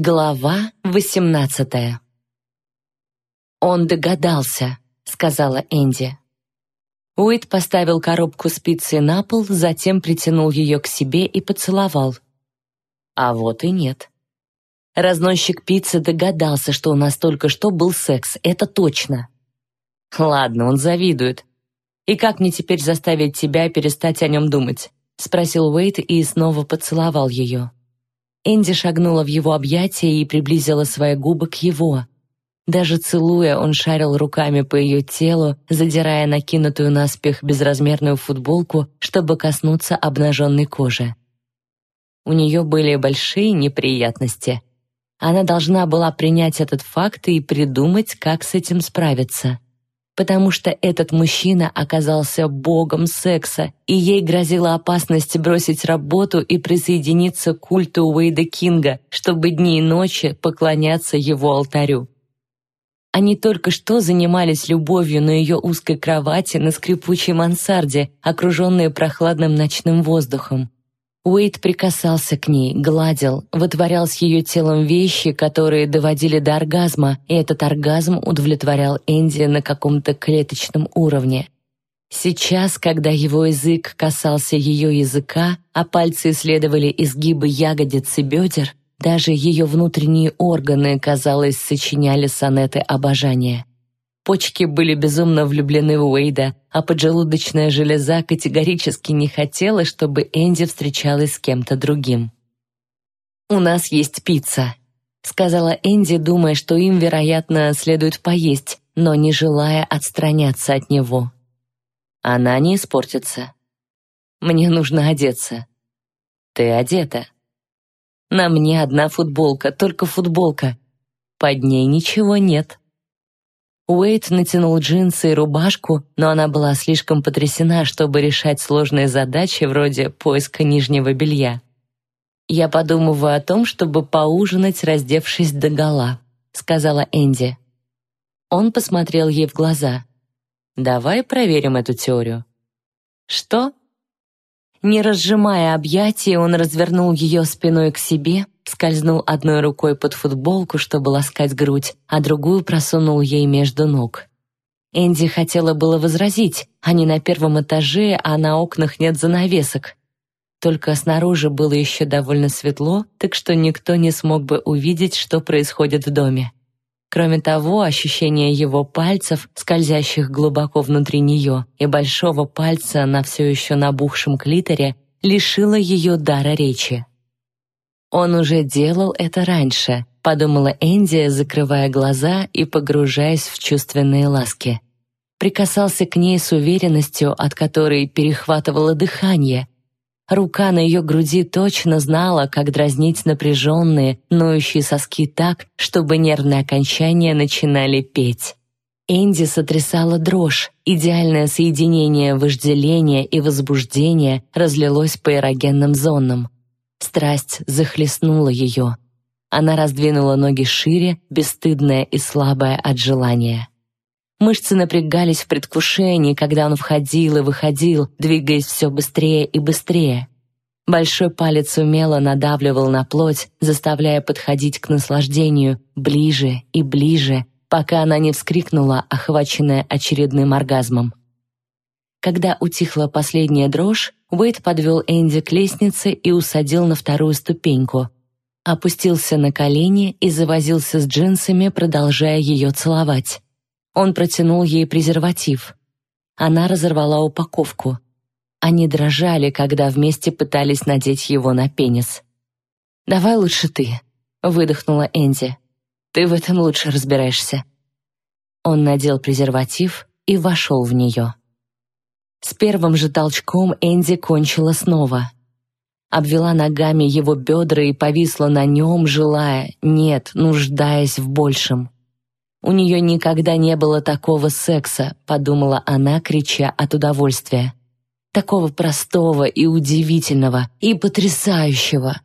Глава восемнадцатая «Он догадался», — сказала Энди. Уит поставил коробку с пиццей на пол, затем притянул ее к себе и поцеловал. А вот и нет. Разносчик пиццы догадался, что у нас только что был секс, это точно. Ладно, он завидует. И как мне теперь заставить тебя перестать о нем думать? Спросил Уэйт и снова поцеловал ее. Энди шагнула в его объятия и приблизила свои губы к его. Даже целуя, он шарил руками по ее телу, задирая накинутую наспех безразмерную футболку, чтобы коснуться обнаженной кожи. У нее были большие неприятности. Она должна была принять этот факт и придумать, как с этим справиться потому что этот мужчина оказался богом секса, и ей грозила опасность бросить работу и присоединиться к культу Уэйда Кинга, чтобы дни и ночи поклоняться его алтарю. Они только что занимались любовью на ее узкой кровати на скрипучей мансарде, окруженные прохладным ночным воздухом. Уэйд прикасался к ней, гладил, вытворял с ее телом вещи, которые доводили до оргазма, и этот оргазм удовлетворял Энди на каком-то клеточном уровне. Сейчас, когда его язык касался ее языка, а пальцы исследовали изгибы ягодиц и бедер, даже ее внутренние органы, казалось, сочиняли сонеты обожания. Почки были безумно влюблены в Уэйда, а поджелудочная железа категорически не хотела, чтобы Энди встречалась с кем-то другим. «У нас есть пицца», — сказала Энди, думая, что им, вероятно, следует поесть, но не желая отстраняться от него. «Она не испортится. Мне нужно одеться». «Ты одета». «На мне одна футболка, только футболка. Под ней ничего нет». Уэйт натянул джинсы и рубашку, но она была слишком потрясена, чтобы решать сложные задачи вроде поиска нижнего белья. «Я подумываю о том, чтобы поужинать, раздевшись догола», — сказала Энди. Он посмотрел ей в глаза. «Давай проверим эту теорию». «Что?» Не разжимая объятия, он развернул ее спиной к себе, скользнул одной рукой под футболку, чтобы ласкать грудь, а другую просунул ей между ног. Энди хотела было возразить, они на первом этаже, а на окнах нет занавесок. Только снаружи было еще довольно светло, так что никто не смог бы увидеть, что происходит в доме. Кроме того, ощущение его пальцев, скользящих глубоко внутри нее, и большого пальца на все еще набухшем клиторе, лишило ее дара речи. «Он уже делал это раньше», — подумала Энди, закрывая глаза и погружаясь в чувственные ласки. Прикасался к ней с уверенностью, от которой перехватывало дыхание, Рука на ее груди точно знала, как дразнить напряженные, ноющие соски так, чтобы нервные окончания начинали петь. Энди сотрясала дрожь, идеальное соединение вожделения и возбуждения разлилось по эрогенным зонам. Страсть захлестнула ее. Она раздвинула ноги шире, бесстыдная и слабая от желания. Мышцы напрягались в предвкушении, когда он входил и выходил, двигаясь все быстрее и быстрее. Большой палец умело надавливал на плоть, заставляя подходить к наслаждению ближе и ближе, пока она не вскрикнула, охваченная очередным оргазмом. Когда утихла последняя дрожь, Уэйд подвел Энди к лестнице и усадил на вторую ступеньку. Опустился на колени и завозился с джинсами, продолжая ее целовать. Он протянул ей презерватив. Она разорвала упаковку. Они дрожали, когда вместе пытались надеть его на пенис. «Давай лучше ты», — выдохнула Энди. «Ты в этом лучше разбираешься». Он надел презерватив и вошел в нее. С первым же толчком Энди кончила снова. Обвела ногами его бедра и повисла на нем, желая, нет, нуждаясь в большем. У нее никогда не было такого секса, подумала она, крича от удовольствия. Такого простого и удивительного, и потрясающего.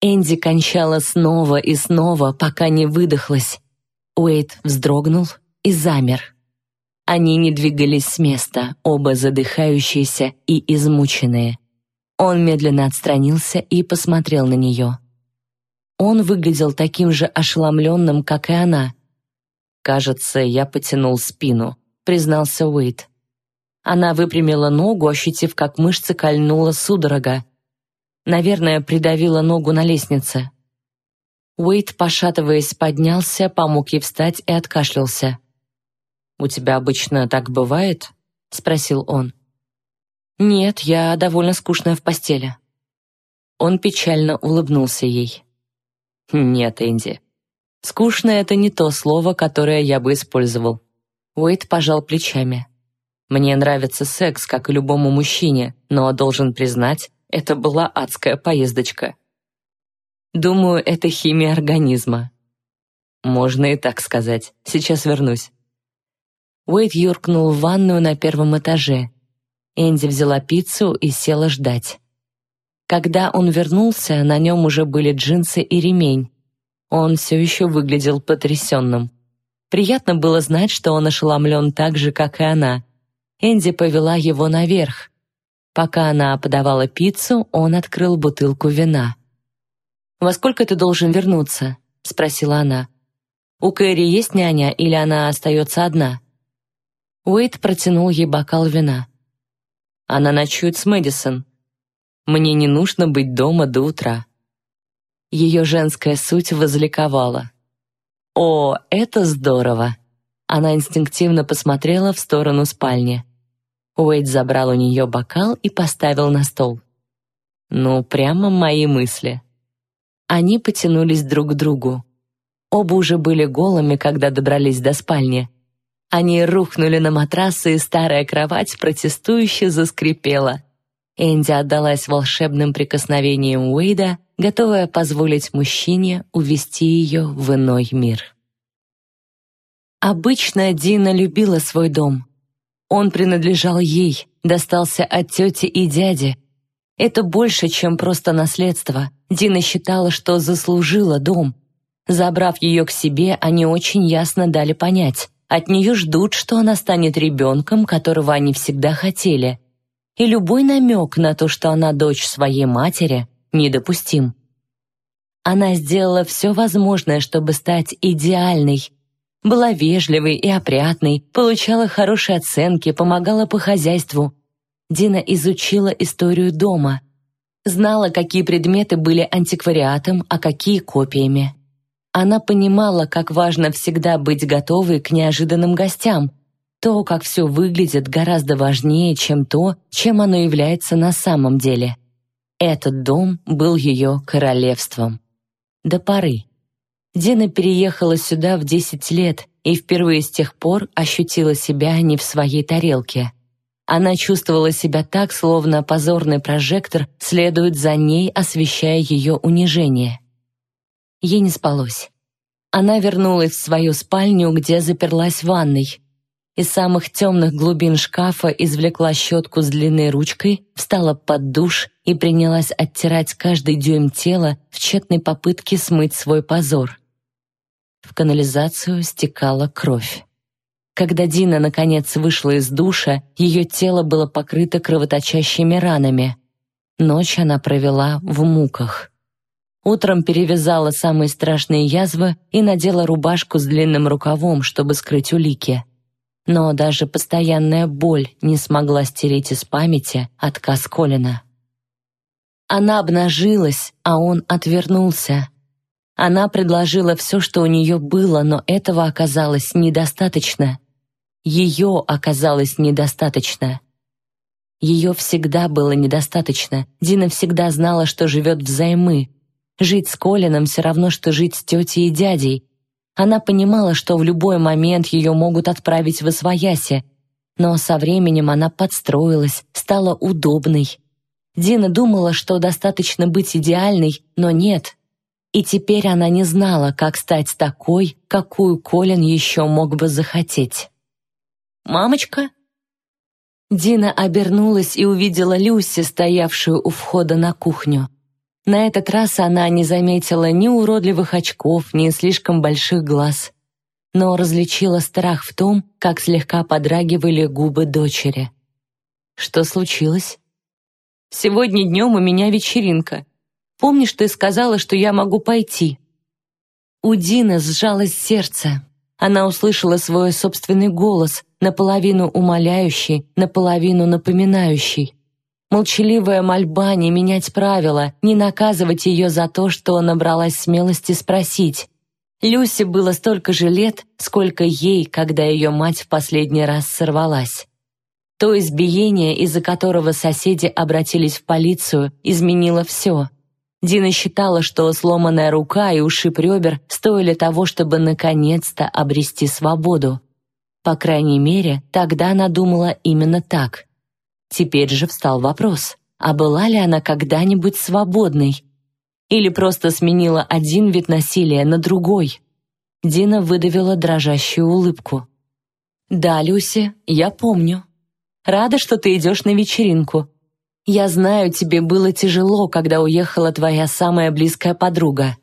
Энди кончала снова и снова, пока не выдохлась. Уэйт вздрогнул и замер. Они не двигались с места, оба задыхающиеся и измученные. Он медленно отстранился и посмотрел на нее. Он выглядел таким же ошеломленным, как и она. «Кажется, я потянул спину», — признался Уэйт. Она выпрямила ногу, ощутив, как мышцы кольнула судорога. Наверное, придавила ногу на лестнице. Уэйт, пошатываясь, поднялся, помог ей встать и откашлялся. «У тебя обычно так бывает?» — спросил он. «Нет, я довольно скучная в постели». Он печально улыбнулся ей. «Нет, Энди. Скучно — это не то слово, которое я бы использовал». Уэйт пожал плечами. «Мне нравится секс, как и любому мужчине, но, должен признать, это была адская поездочка. Думаю, это химия организма». «Можно и так сказать. Сейчас вернусь». Уэйт юркнул в ванную на первом этаже. Энди взяла пиццу и села ждать. Когда он вернулся, на нем уже были джинсы и ремень. Он все еще выглядел потрясенным. Приятно было знать, что он ошеломлен так же, как и она. Энди повела его наверх. Пока она подавала пиццу, он открыл бутылку вина. «Во сколько ты должен вернуться?» — спросила она. «У Кэрри есть няня или она остается одна?» Уэйт протянул ей бокал вина. «Она ночует с Мэдисон. Мне не нужно быть дома до утра». Ее женская суть возликовала. «О, это здорово!» Она инстинктивно посмотрела в сторону спальни. Уэйд забрал у нее бокал и поставил на стол. «Ну, прямо мои мысли». Они потянулись друг к другу. Оба уже были голыми, когда добрались до спальни. Они рухнули на матрасы, и старая кровать протестующе заскрипела. Энди отдалась волшебным прикосновениям Уэйда, готовая позволить мужчине увести ее в иной мир. Обычно Дина любила свой дом. Он принадлежал ей, достался от тети и дяди. Это больше, чем просто наследство. Дина считала, что заслужила дом. Забрав ее к себе, они очень ясно дали понять. От нее ждут, что она станет ребенком, которого они всегда хотели – и любой намек на то, что она дочь своей матери, недопустим. Она сделала все возможное, чтобы стать идеальной. Была вежливой и опрятной, получала хорошие оценки, помогала по хозяйству. Дина изучила историю дома. Знала, какие предметы были антиквариатом, а какие копиями. Она понимала, как важно всегда быть готовой к неожиданным гостям, то, как все выглядит, гораздо важнее, чем то, чем оно является на самом деле. Этот дом был ее королевством. До поры. Дина переехала сюда в 10 лет и впервые с тех пор ощутила себя не в своей тарелке. Она чувствовала себя так, словно позорный прожектор следует за ней, освещая ее унижение. Ей не спалось. Она вернулась в свою спальню, где заперлась в ванной, из самых темных глубин шкафа извлекла щетку с длинной ручкой, встала под душ и принялась оттирать каждый дюйм тела в тщетной попытке смыть свой позор. В канализацию стекала кровь. Когда Дина наконец вышла из душа, ее тело было покрыто кровоточащими ранами. Ночь она провела в муках. Утром перевязала самые страшные язвы и надела рубашку с длинным рукавом, чтобы скрыть улики но даже постоянная боль не смогла стереть из памяти отказ Колина. Она обнажилась, а он отвернулся. Она предложила все, что у нее было, но этого оказалось недостаточно. Ее оказалось недостаточно. Ее всегда было недостаточно. Дина всегда знала, что живет взаймы. Жить с Колином все равно, что жить с тетей и дядей, она понимала, что в любой момент ее могут отправить в Освояси, но со временем она подстроилась, стала удобной. Дина думала, что достаточно быть идеальной, но нет. И теперь она не знала, как стать такой, какую Колин еще мог бы захотеть. «Мамочка?» Дина обернулась и увидела Люси, стоявшую у входа на кухню. На этот раз она не заметила ни уродливых очков, ни слишком больших глаз, но различила страх в том, как слегка подрагивали губы дочери. Что случилось? «Сегодня днем у меня вечеринка. Помнишь, ты сказала, что я могу пойти?» У Дины сжалось сердце. Она услышала свой собственный голос, наполовину умоляющий, наполовину напоминающий. Молчаливая мольба не менять правила, не наказывать ее за то, что набралась смелости спросить. Люсе было столько же лет, сколько ей, когда ее мать в последний раз сорвалась. То избиение, из-за которого соседи обратились в полицию, изменило все. Дина считала, что сломанная рука и ушиб ребер стоили того, чтобы наконец-то обрести свободу. По крайней мере, тогда она думала именно так. Теперь же встал вопрос, а была ли она когда-нибудь свободной? Или просто сменила один вид насилия на другой? Дина выдавила дрожащую улыбку. «Да, Люси, я помню. Рада, что ты идешь на вечеринку. Я знаю, тебе было тяжело, когда уехала твоя самая близкая подруга».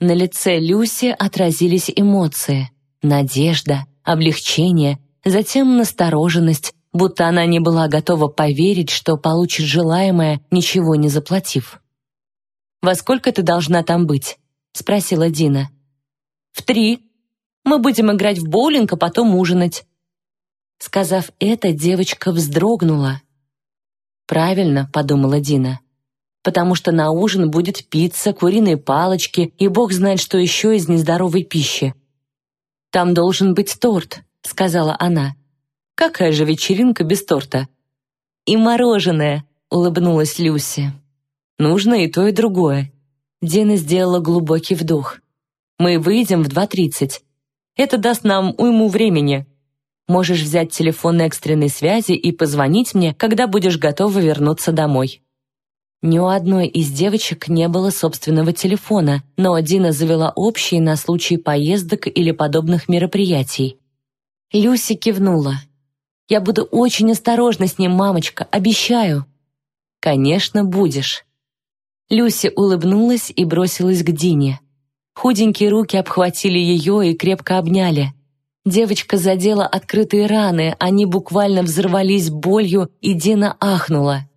На лице Люси отразились эмоции. Надежда, облегчение, затем настороженность, будто она не была готова поверить, что получит желаемое, ничего не заплатив. «Во сколько ты должна там быть?» — спросила Дина. «В три. Мы будем играть в боулинг, а потом ужинать. Сказав это, девочка вздрогнула. «Правильно», — подумала Дина, «потому что на ужин будет пицца, куриные палочки и бог знает, что еще из нездоровой пищи». «Там должен быть торт», — сказала она. «Какая же вечеринка без торта?» «И мороженое», — улыбнулась Люси. «Нужно и то, и другое». Дина сделала глубокий вдох. «Мы выйдем в 2.30. Это даст нам уйму времени, Можешь взять телефон экстренной связи и позвонить мне, когда будешь готова вернуться домой». Ни у одной из девочек не было собственного телефона, но Дина завела общий на случай поездок или подобных мероприятий. Люси кивнула. «Я буду очень осторожна с ним, мамочка, обещаю». «Конечно, будешь». Люси улыбнулась и бросилась к Дине. Худенькие руки обхватили ее и крепко обняли. Девочка задела открытые раны, они буквально взорвались болью, и Дина ахнула.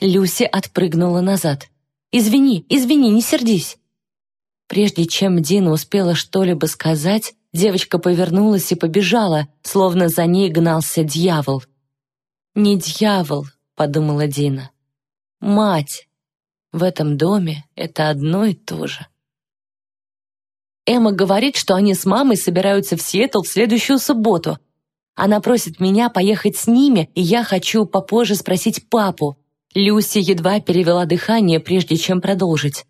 Люси отпрыгнула назад. «Извини, извини, не сердись!» Прежде чем Дина успела что-либо сказать, девочка повернулась и побежала, словно за ней гнался дьявол. «Не дьявол», — подумала Дина. «Мать. В этом доме это одно и то же». Эмма говорит, что они с мамой собираются в Сиэтл в следующую субботу. Она просит меня поехать с ними, и я хочу попозже спросить папу. Люси едва перевела дыхание, прежде чем продолжить.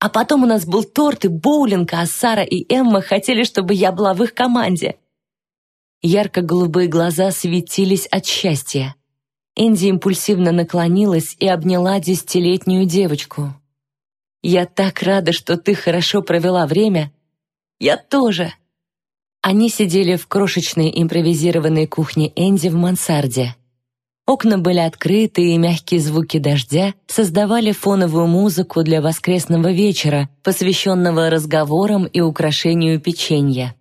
А потом у нас был торт и боулинг, а Сара и Эмма хотели, чтобы я была в их команде. Ярко-голубые глаза светились от счастья. Энди импульсивно наклонилась и обняла десятилетнюю девочку. «Я так рада, что ты хорошо провела время я тоже!» Они сидели в крошечной импровизированной кухне Энди в мансарде. Окна были открыты, и мягкие звуки дождя создавали фоновую музыку для воскресного вечера, посвященного разговорам и украшению печенья.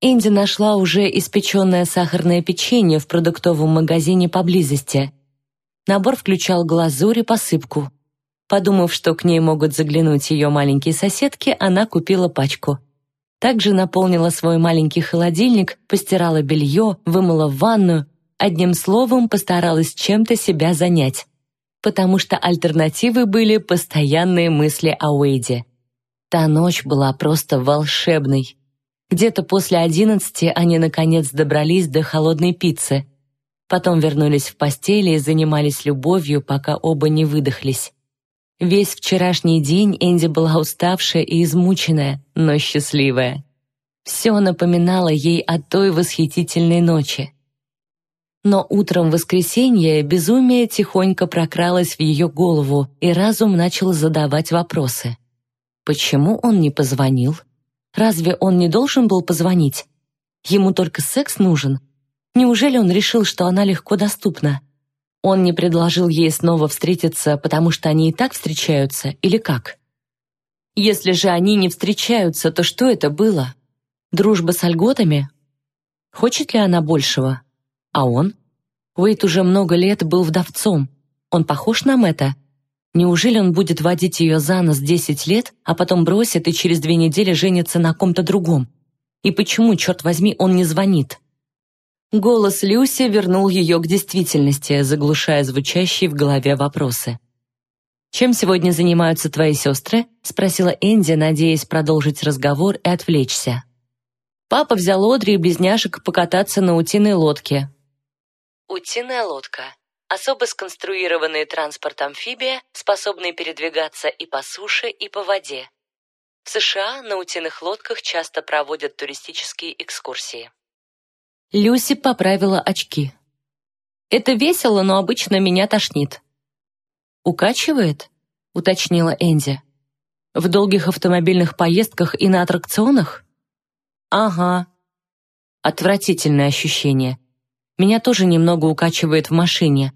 Энди нашла уже испеченное сахарное печенье в продуктовом магазине поблизости. Набор включал глазурь и посыпку. Подумав, что к ней могут заглянуть ее маленькие соседки, она купила пачку. Также наполнила свой маленький холодильник, постирала белье, вымыла ванную, одним словом постаралась чем-то себя занять. Потому что альтернативы были постоянные мысли о Уэйде. Та ночь была просто волшебной. Где-то после одиннадцати они наконец добрались до холодной пиццы. Потом вернулись в постели и занимались любовью, пока оба не выдохлись. Весь вчерашний день Энди была уставшая и измученная, но счастливая. Все напоминало ей о той восхитительной ночи. Но утром воскресенья безумие тихонько прокралось в ее голову, и разум начал задавать вопросы. Почему он не позвонил? Разве он не должен был позвонить? Ему только секс нужен? Неужели он решил, что она легко доступна? Он не предложил ей снова встретиться, потому что они и так встречаются, или как? Если же они не встречаются, то что это было? Дружба с альготами? Хочет ли она большего? А он? Уэйт уже много лет был вдовцом. Он похож на это? Неужели он будет водить ее за нос 10 лет, а потом бросит и через две недели женится на ком-то другом? И почему, черт возьми, он не звонит? Голос Люси вернул ее к действительности, заглушая звучащие в голове вопросы. «Чем сегодня занимаются твои сестры?» — спросила Энди, надеясь продолжить разговор и отвлечься. Папа взял Одри и близняшек покататься на утиной лодке. Утиная лодка особо сконструированный транспорт-амфибия, способный передвигаться и по суше, и по воде. В США на утиных лодках часто проводят туристические экскурсии. Люси поправила очки. «Это весело, но обычно меня тошнит». «Укачивает?» — уточнила Энди. «В долгих автомобильных поездках и на аттракционах?» «Ага». Отвратительное ощущение. Меня тоже немного укачивает в машине.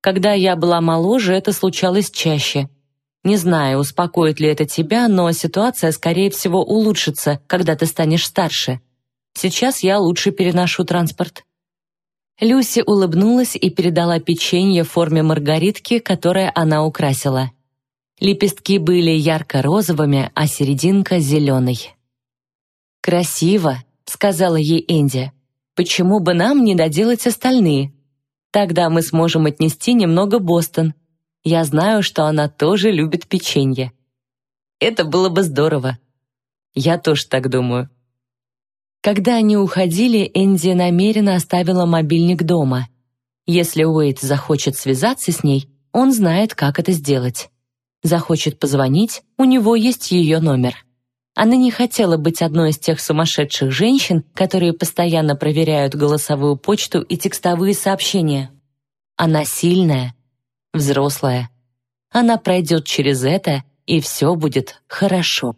Когда я была моложе, это случалось чаще. Не знаю, успокоит ли это тебя, но ситуация, скорее всего, улучшится, когда ты станешь старше. Сейчас я лучше переношу транспорт». Люси улыбнулась и передала печенье в форме маргаритки, которое она украсила. Лепестки были ярко-розовыми, а серединка — зеленой. «Красиво», — сказала ей Энди. Почему бы нам не доделать остальные? Тогда мы сможем отнести немного Бостон. Я знаю, что она тоже любит печенье. Это было бы здорово. Я тоже так думаю. Когда они уходили, Энди намеренно оставила мобильник дома. Если Уэйт захочет связаться с ней, он знает, как это сделать. Захочет позвонить, у него есть ее номер. Она не хотела быть одной из тех сумасшедших женщин, которые постоянно проверяют голосовую почту и текстовые сообщения. Она сильная, взрослая. Она пройдет через это, и все будет хорошо.